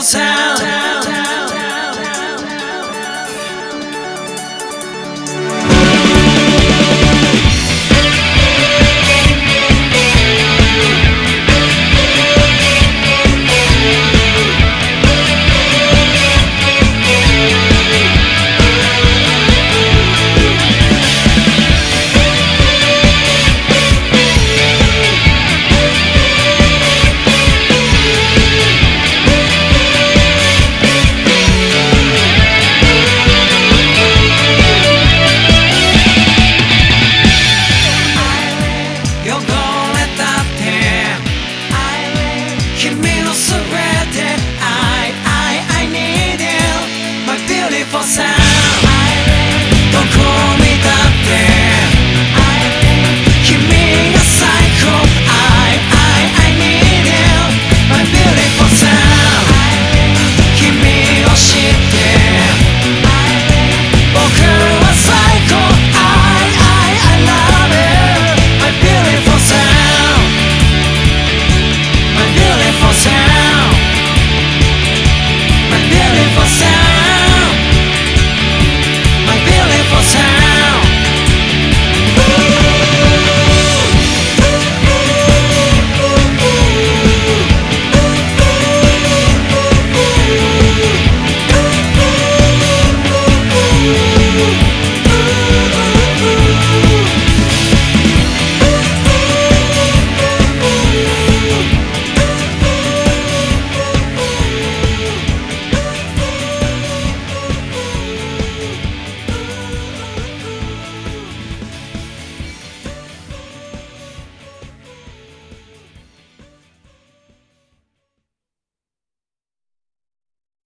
town.